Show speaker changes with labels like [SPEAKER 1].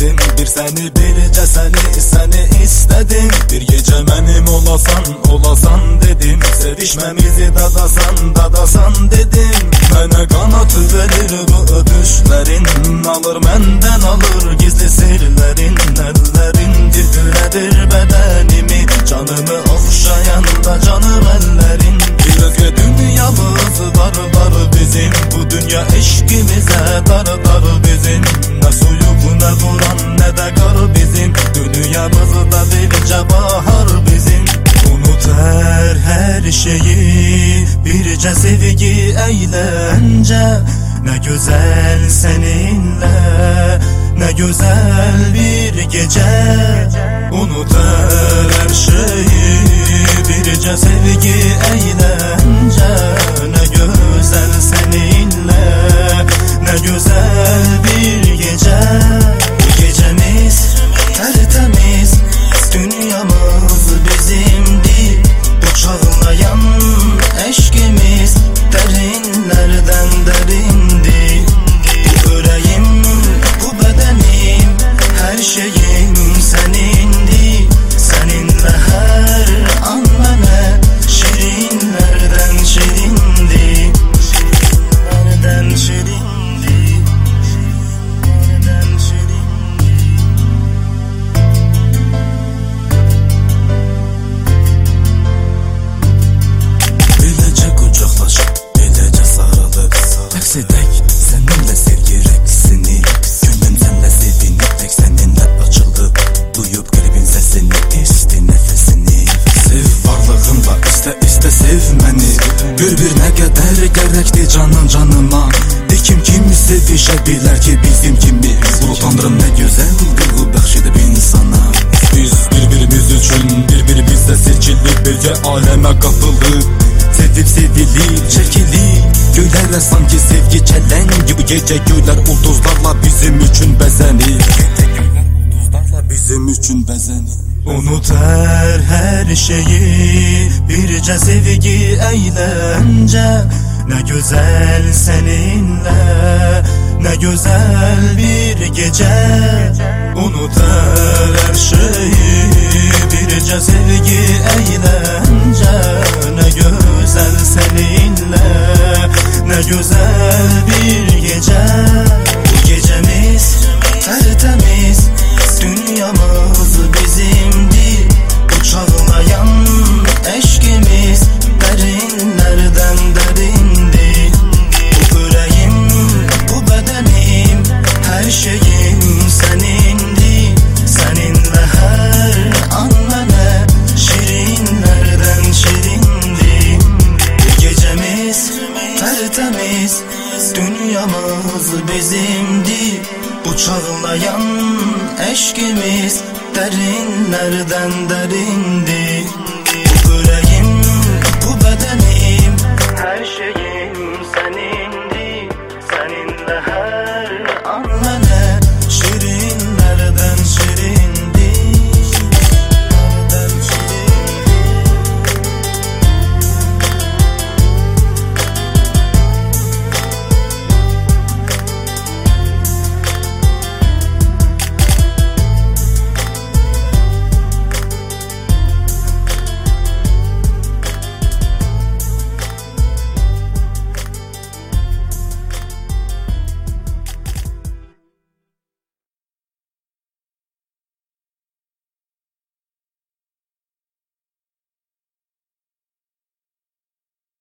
[SPEAKER 1] gözledim Bir seni birce seni seni istedim. Bir gece benim olasan olasan dedim. Sevişmemizi dadasan dadasan dedim. Bana kanat verir bu öpüşlerin Alır benden alır gizli sirlerin Ellerin titredir bedenimi. Canımı okşayan da canım ellerin. Bir özge dünyamız dar dar bizim. Bu dünya eşkimize dar dar bizim
[SPEAKER 2] Birce sevgi eğlence Ne güzel seninle. Ne güzel bir gece Unut her şeyi. Birce sevgi eğlence
[SPEAKER 1] birbirine kederek erekti canım canıma Dikim kim istedi şebiler ki bizim kimiz. Bu tanrım ne güzel duygu bahşedip insana. Biz birbirimiz için birbirimizle seçilip bir aleme kapıldık. Sevip sevilip çekilip Göylere sanki sevgi çelen gibi Gece göyler ulduzlarla bizim için bezenir Gece göyler ulduzlarla bizim için bezenir
[SPEAKER 2] Unut her şeyi Birce sevgi eğlence Ne güzel seninle Ne güzel bir gece. Unut her şeyi Birce sevgi eğlence Ne güzel seninle Ne güzel bizimdi Bu çağlayan eşkimiz Derinlerden derindi